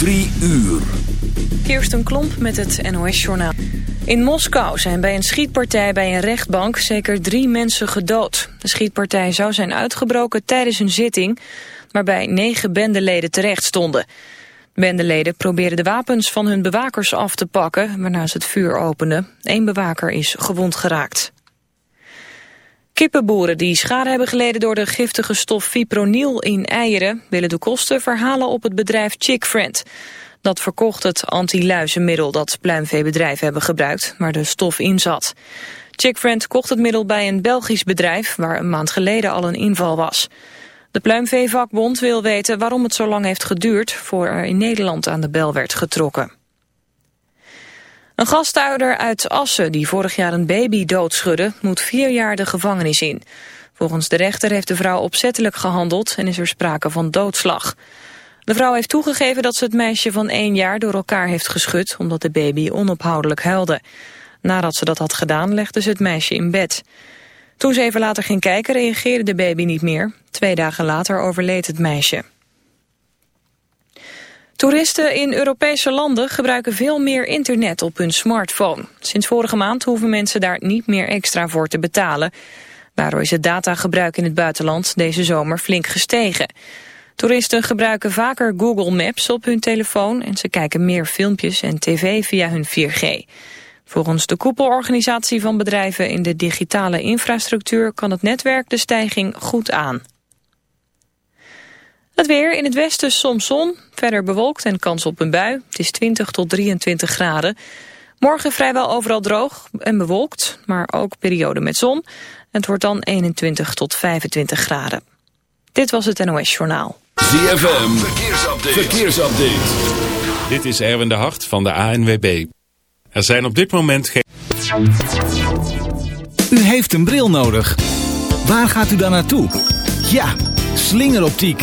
Drie uur. Kirsten Klomp met het NOS-journaal. In Moskou zijn bij een schietpartij bij een rechtbank zeker drie mensen gedood. De schietpartij zou zijn uitgebroken tijdens een zitting... waarbij negen bendeleden terecht stonden. bendeleden probeerden de wapens van hun bewakers af te pakken... waarna ze het vuur openden. Eén bewaker is gewond geraakt. Kippenboeren die schade hebben geleden door de giftige stof fipronil in eieren... willen de kosten verhalen op het bedrijf Chickfriend. Dat verkocht het anti-luizenmiddel dat pluimveebedrijven hebben gebruikt... waar de stof in zat. Chickfriend kocht het middel bij een Belgisch bedrijf... waar een maand geleden al een inval was. De pluimveevakbond wil weten waarom het zo lang heeft geduurd... voor er in Nederland aan de bel werd getrokken. Een gastouder uit Assen die vorig jaar een baby doodschudde... moet vier jaar de gevangenis in. Volgens de rechter heeft de vrouw opzettelijk gehandeld... en is er sprake van doodslag. De vrouw heeft toegegeven dat ze het meisje van één jaar door elkaar heeft geschud... omdat de baby onophoudelijk huilde. Nadat ze dat had gedaan legde ze het meisje in bed. Toen ze even later ging kijken reageerde de baby niet meer. Twee dagen later overleed het meisje. Toeristen in Europese landen gebruiken veel meer internet op hun smartphone. Sinds vorige maand hoeven mensen daar niet meer extra voor te betalen. Daardoor is het datagebruik in het buitenland deze zomer flink gestegen. Toeristen gebruiken vaker Google Maps op hun telefoon... en ze kijken meer filmpjes en tv via hun 4G. Volgens de koepelorganisatie van bedrijven in de digitale infrastructuur... kan het netwerk de stijging goed aan. Het weer in het westen soms zon, verder bewolkt en kans op een bui. Het is 20 tot 23 graden. Morgen vrijwel overal droog en bewolkt, maar ook periode met zon. Het wordt dan 21 tot 25 graden. Dit was het NOS Journaal. ZFM, verkeersupdate. verkeersupdate. Dit is Erwin de Hart van de ANWB. Er zijn op dit moment geen... U heeft een bril nodig. Waar gaat u dan naartoe? Ja, slingeroptiek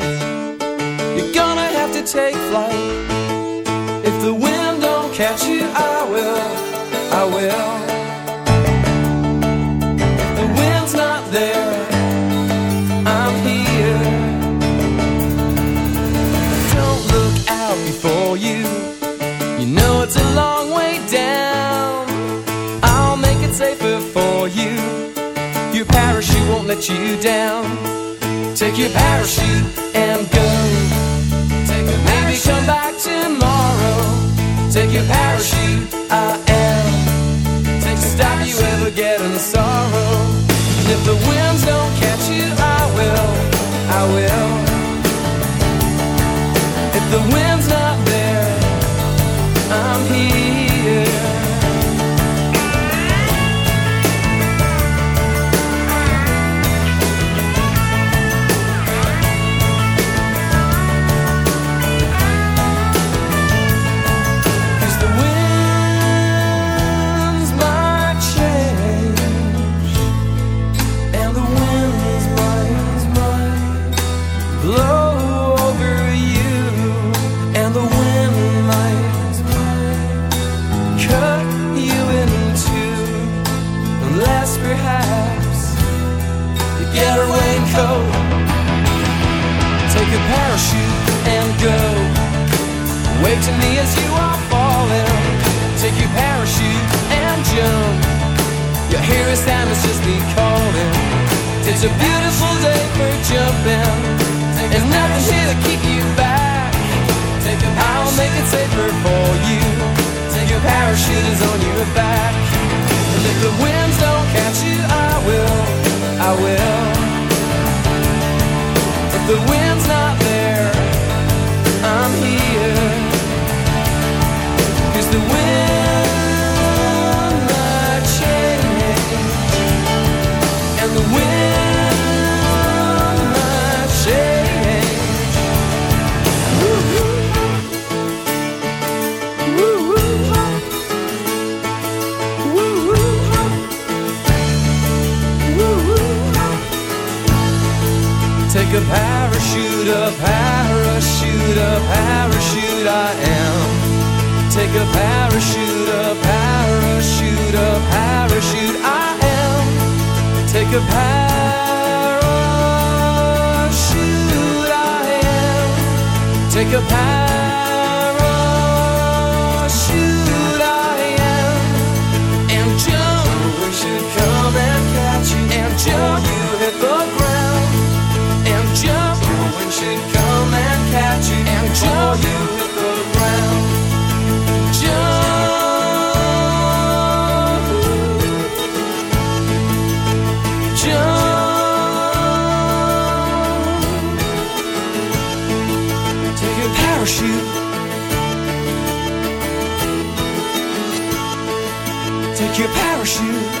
let you down. Take your parachute and go. Take a Maybe parachute. come back tomorrow. Take your parachute, I am. Take to stop you ever getting sorrow. And if the winds don't catch you, I will. I will. If the wind parachute. Take your parachute.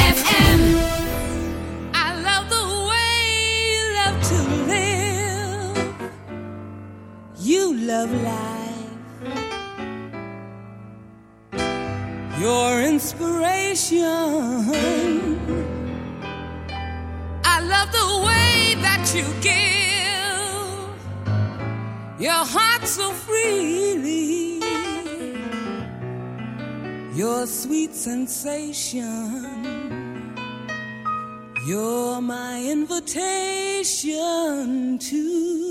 so freely your sweet sensation. You're my invitation to.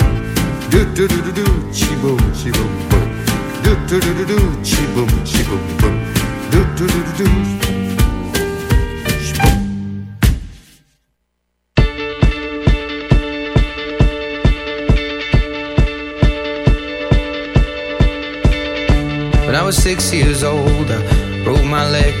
Do do do do do, chi boom, chi boom boom. Do do do do do, chi boom, chi boom boom. Do do do do do. When I was six years old, I broke my leg.